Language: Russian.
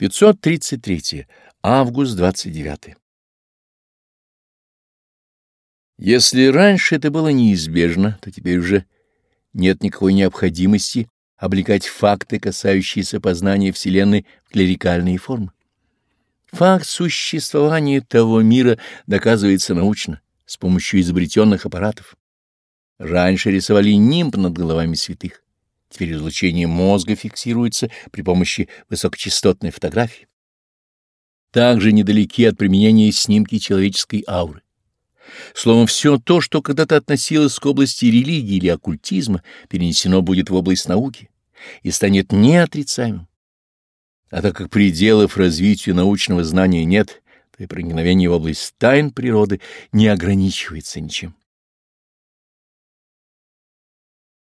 533. Август 29. Если раньше это было неизбежно, то теперь уже нет никакой необходимости облекать факты, касающиеся познания Вселенной, в клерикальные формы. Факт существования того мира доказывается научно, с помощью изобретенных аппаратов. Раньше рисовали нимб над головами святых. Теперь излучение мозга фиксируется при помощи высокочастотной фотографии. Также недалеки от применения снимки человеческой ауры. Словом, все то, что когда-то относилось к области религии или оккультизма, перенесено будет в область науки и станет неотрицаемым. А так как пределов развитию научного знания нет, то и проникновение в область тайн природы не ограничивается ничем.